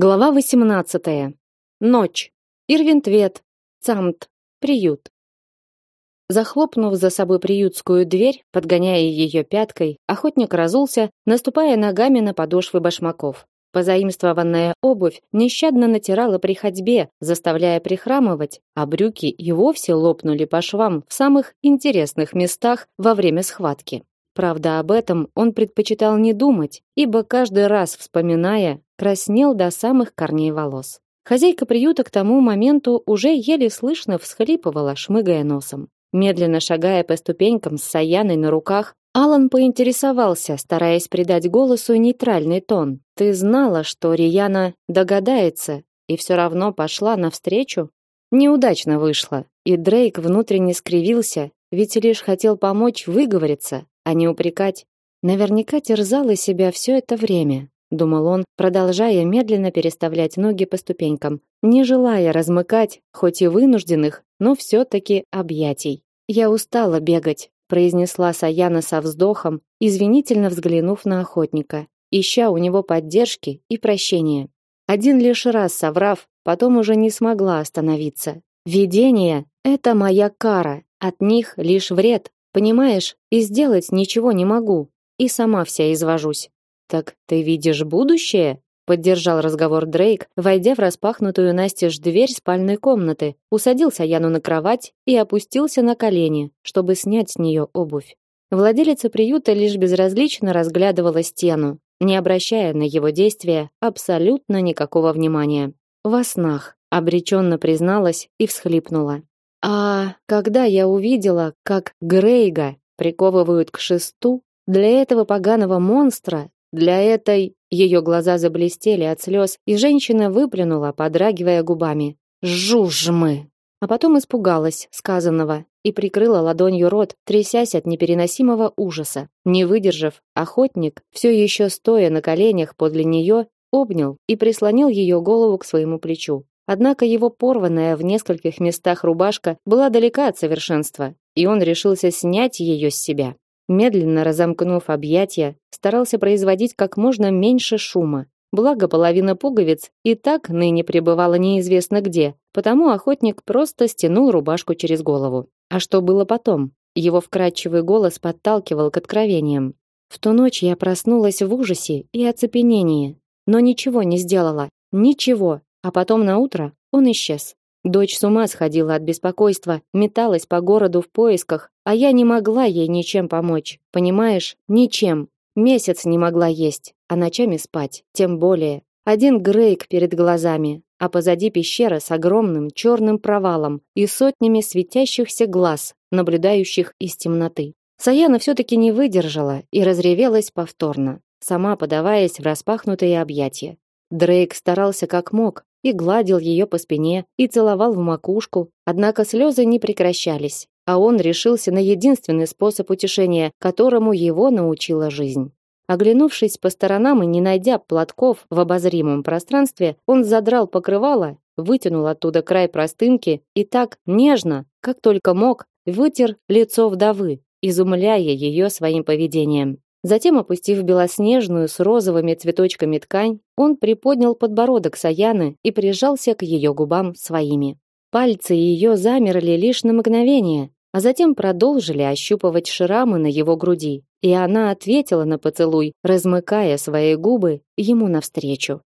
Глава 18. Ночь. Ирвинтвет. Цамт. Приют. Захлопнув за собой приютскую дверь, подгоняя ее пяткой, охотник разулся, наступая ногами на подошвы башмаков. Позаимствованная обувь нещадно натирала при ходьбе, заставляя прихрамывать, а брюки и вовсе лопнули по швам в самых интересных местах во время схватки. Правда, об этом он предпочитал не думать, ибо каждый раз вспоминая, краснел до самых корней волос. Хозяйка приюта к тому моменту уже еле слышно всхлипывала, шмыгая носом. Медленно шагая по ступенькам с Саяной на руках, Алан поинтересовался, стараясь придать голосу нейтральный тон. Ты знала, что Рияна догадается, и все равно пошла навстречу? Неудачно вышло, и Дрейк внутренне скривился, ведь лишь хотел помочь выговориться, а не упрекать. Наверняка терзала себя все это время, думал он, продолжая медленно переставлять ноги по ступенькам, не желая размыкать, хоть и вынужденных, но все таки объятий. Я устала бегать, произнесла Саяна со вздохом, извинительно взглянув на охотника, ища у него поддержки и прощения. Один лишь раз соврав, потом уже не смогла остановиться. Видение это моя кара, от них лишь вред, Понимаешь, и сделать ничего не могу, и сама вся извожусь. Так ты видишь будущее? поддержал разговор Дрейк, войдя в распахнутую настежь дверь спальной комнаты, усадился Яну на кровать и опустился на колени, чтобы снять с нее обувь. Владелица приюта лишь безразлично разглядывала стену, не обращая на его действия абсолютно никакого внимания. Во снах обреченно призналась и всхлипнула. А когда я увидела, как Грейга приковывают к шесту, для этого поганого монстра, для этой ее глаза заблестели от слез, и женщина выплюнула, подрагивая губами: "Жужмы". А потом испугалась сказанного и прикрыла ладонью рот, трясясь от непереносимого ужаса. Не выдержав, охотник, все еще стоя на коленях подле нее, обнял и прислонил ее голову к своему плечу. Однако его порванная в нескольких местах рубашка была далека от совершенства, и он решился снять ее с себя. Медленно разомкнув объятия, старался производить как можно меньше шума. Благо половина пуговиц и так ныне пребывала неизвестно где, потому охотник просто стянул рубашку через голову. А что было потом? Его вкрадчивый голос подталкивал к откровениям. В ту ночь я проснулась в ужасе и оцепенении, но ничего не сделала. Ничего, а потом на утро он исчез. Дочь с ума сходила от беспокойства, металась по городу в поисках, а я не могла ей ничем помочь. Понимаешь? Ничем. Месяц не могла есть, а ночами спать, тем более. Один Грейк перед глазами, а позади пещера с огромным черным провалом и сотнями светящихся глаз, наблюдающих из темноты. Саяна все-таки не выдержала и разревелась повторно, сама подаваясь в распахнутые объятия. Дрейк старался как мог, и гладил ее по спине, и целовал в макушку, однако слезы не прекращались, а он решился на единственный способ утешения, которому его научила жизнь. Оглянувшись по сторонам и не найдя платков в обозримом пространстве, он задрал покрывало, вытянул оттуда край простынки и так нежно, как только мог, вытер лицо вдовы, изумляя ее своим поведением. Затем, опустив белоснежную с розовыми цветочками ткань, он приподнял подбородок Саяны и прижался к ее губам своими. Пальцы ее замерли лишь на мгновение, а затем продолжили ощупывать шрамы на его груди, и она ответила на поцелуй, размыкая свои губы ему навстречу.